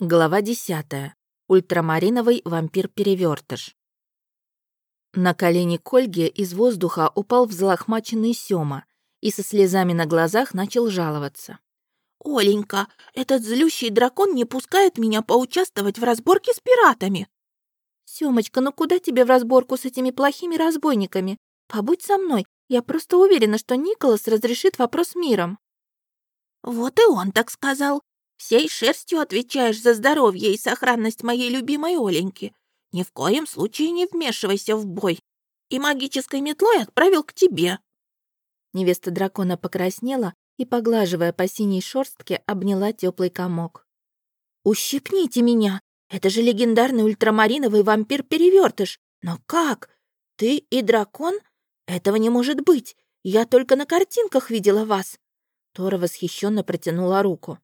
Глава 10. Ультрамариновый вампир-перевертыш. На колени Кольги из воздуха упал взлохмаченный Сёма и со слезами на глазах начал жаловаться. «Оленька, этот злющий дракон не пускает меня поучаствовать в разборке с пиратами». «Сёмочка, ну куда тебе в разборку с этими плохими разбойниками? Побудь со мной, я просто уверена, что Николас разрешит вопрос миром». «Вот и он так сказал. Всей шерстью отвечаешь за здоровье и сохранность моей любимой Оленьки. Ни в коем случае не вмешивайся в бой. И магической метлой отправил к тебе». Невеста дракона покраснела и, поглаживая по синей шорстке, обняла теплый комок. «Ущипните меня! Это же легендарный ультрамариновый вампир-перевертыш! Но как? Ты и дракон? Этого не может быть! Я только на картинках видела вас!» Тора восхищенно протянула руку.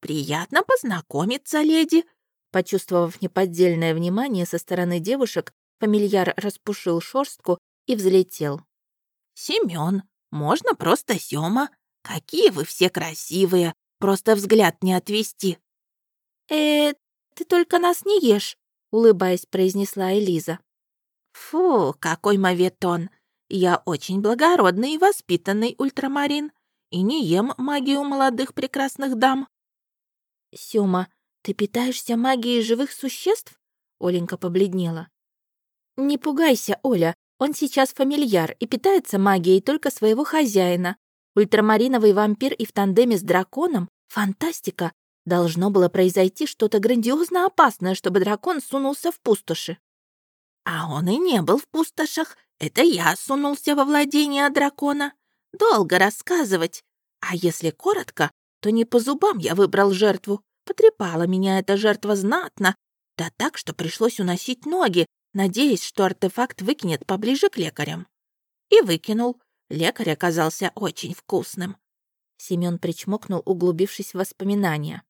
«Приятно познакомиться, леди!» Почувствовав неподдельное внимание со стороны девушек, фамильяр распушил шорстку и взлетел. «Семён, можно просто Сёма. Какие вы все красивые, просто взгляд не отвести». «Э, ты только нас не ешь», — улыбаясь, произнесла Элиза. «Фу, какой моветон! Я очень благородный и воспитанный ультрамарин и не ем магию молодых прекрасных дам». «Сёма, ты питаешься магией живых существ?» Оленька побледнела. «Не пугайся, Оля, он сейчас фамильяр и питается магией только своего хозяина. Ультрамариновый вампир и в тандеме с драконом — фантастика. Должно было произойти что-то грандиозно опасное, чтобы дракон сунулся в пустоши». «А он и не был в пустошах. Это я сунулся во владение дракона. Долго рассказывать. А если коротко, то не по зубам я выбрал жертву. Потрепала меня эта жертва знатно, да так, что пришлось уносить ноги, надеясь, что артефакт выкинет поближе к лекарям. И выкинул. Лекарь оказался очень вкусным. Семён причмокнул, углубившись в воспоминания.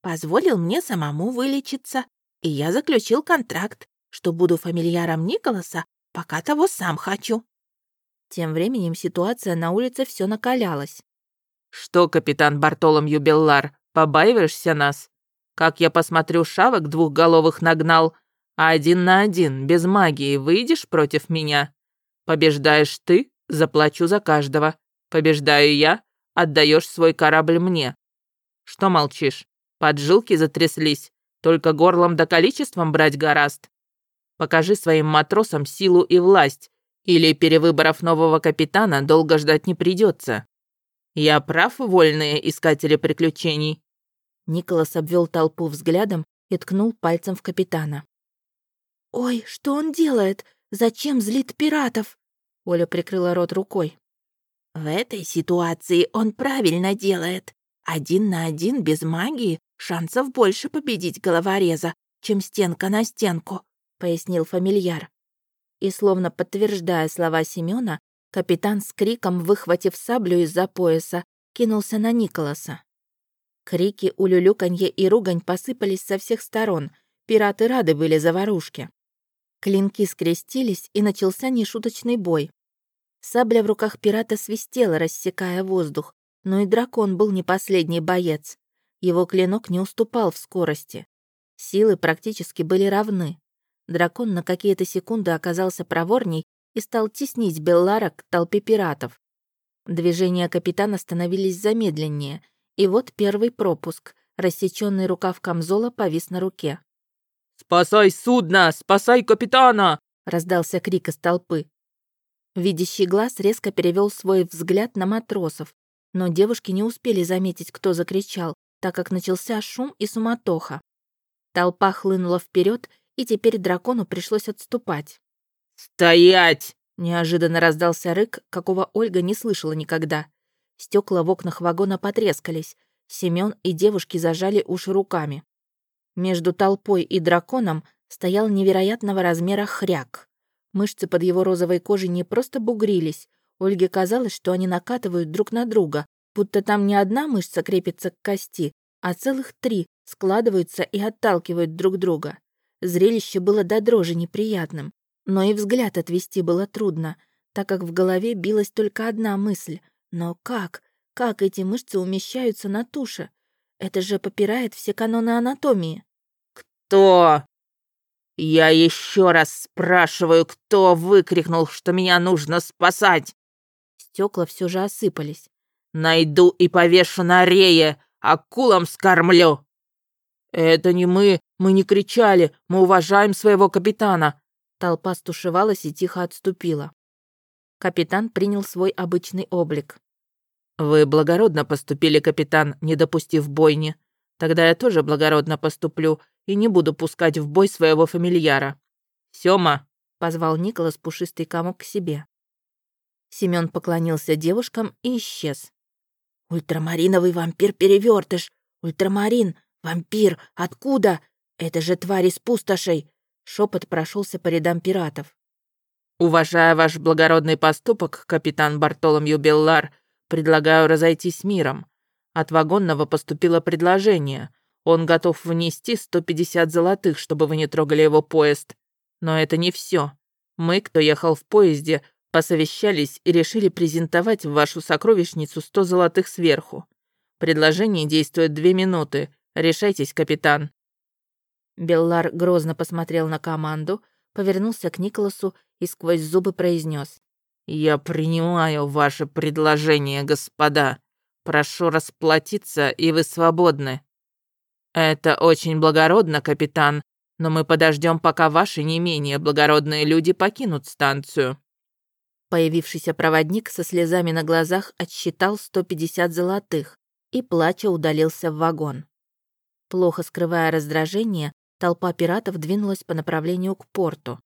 Позволил мне самому вылечиться, и я заключил контракт, что буду фамильяром Николаса, пока того сам хочу. Тем временем ситуация на улице все накалялась. «Что, капитан Бартоломью Беллар, побаиваешься нас? Как я посмотрю, шавок двухголовых нагнал, а один на один, без магии, выйдешь против меня? Побеждаешь ты, заплачу за каждого. Побеждаю я, отдаешь свой корабль мне. Что молчишь? Поджилки затряслись, только горлом да количеством брать гораст. Покажи своим матросам силу и власть, или перевыборов нового капитана долго ждать не придется. Я прав, вольные искатели приключений?» Николас обвел толпу взглядом и ткнул пальцем в капитана. «Ой, что он делает? Зачем злит пиратов?» Оля прикрыла рот рукой. «В этой ситуации он правильно делает. Один на один без магии шансов больше победить головореза, чем стенка на стенку», — пояснил фамильяр. И, словно подтверждая слова Семёна, Капитан с криком, выхватив саблю из-за пояса, кинулся на Николаса. Крики, улюлюканье и ругань посыпались со всех сторон. Пираты рады были заварушке. Клинки скрестились, и начался нешуточный бой. Сабля в руках пирата свистела, рассекая воздух, но и дракон был не последний боец. Его клинок не уступал в скорости. Силы практически были равны. Дракон на какие-то секунды оказался проворней и стал теснить Беллара к толпе пиратов. Движения капитана становились замедленнее, и вот первый пропуск. Рассеченный рукав камзола повис на руке. «Спасай судно! Спасай капитана!» — раздался крик из толпы. Видящий глаз резко перевел свой взгляд на матросов, но девушки не успели заметить, кто закричал, так как начался шум и суматоха. Толпа хлынула вперед, и теперь дракону пришлось отступать. «Стоять!» — неожиданно раздался рык, какого Ольга не слышала никогда. Стекла в окнах вагона потрескались. Семён и девушки зажали уши руками. Между толпой и драконом стоял невероятного размера хряк. Мышцы под его розовой кожей не просто бугрились. Ольге казалось, что они накатывают друг на друга, будто там не одна мышца крепится к кости, а целых три складываются и отталкивают друг друга. Зрелище было до дрожи неприятным. Но и взгляд отвести было трудно, так как в голове билась только одна мысль. Но как? Как эти мышцы умещаются на туше? Это же попирает все каноны анатомии. «Кто?» «Я еще раз спрашиваю, кто выкрикнул, что меня нужно спасать?» Стекла все же осыпались. «Найду и повешу на рее, акулам скормлю!» «Это не мы, мы не кричали, мы уважаем своего капитана!» Толпа стушевалась и тихо отступила. Капитан принял свой обычный облик. «Вы благородно поступили, капитан, не допустив бойни. Тогда я тоже благородно поступлю и не буду пускать в бой своего фамильяра. Сёма!» — позвал Николас пушистый комок к себе. Семён поклонился девушкам и исчез. «Ультрамариновый вампир-перевертыш! Ультрамарин! Вампир! Откуда? Это же тварь из пустошей!» Шепот прошелся по рядам пиратов. «Уважая ваш благородный поступок, капитан Бартоломью Беллар, предлагаю разойтись миром. От вагонного поступило предложение. Он готов внести 150 золотых, чтобы вы не трогали его поезд. Но это не все. Мы, кто ехал в поезде, посовещались и решили презентовать в вашу сокровищницу 100 золотых сверху. Предложение действует две минуты. Решайтесь, капитан». Беллар грозно посмотрел на команду, повернулся к Николасу и сквозь зубы произнес: «Я принимаю ваше предложение, господа. Прошу расплатиться, и вы свободны». «Это очень благородно, капитан, но мы подождем, пока ваши не менее благородные люди покинут станцию». Появившийся проводник со слезами на глазах отсчитал 150 золотых и, плача, удалился в вагон. Плохо скрывая раздражение, толпа пиратов двинулась по направлению к порту.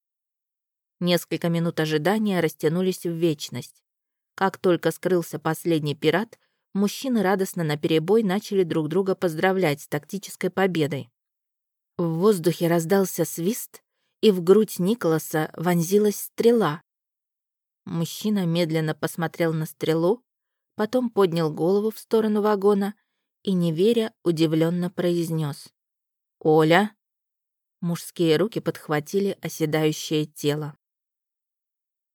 Несколько минут ожидания растянулись в вечность. Как только скрылся последний пират, мужчины радостно наперебой начали друг друга поздравлять с тактической победой. В воздухе раздался свист, и в грудь Николаса вонзилась стрела. Мужчина медленно посмотрел на стрелу, потом поднял голову в сторону вагона и, не веря, удивленно произнес: «Оля!» Мужские руки подхватили оседающее тело.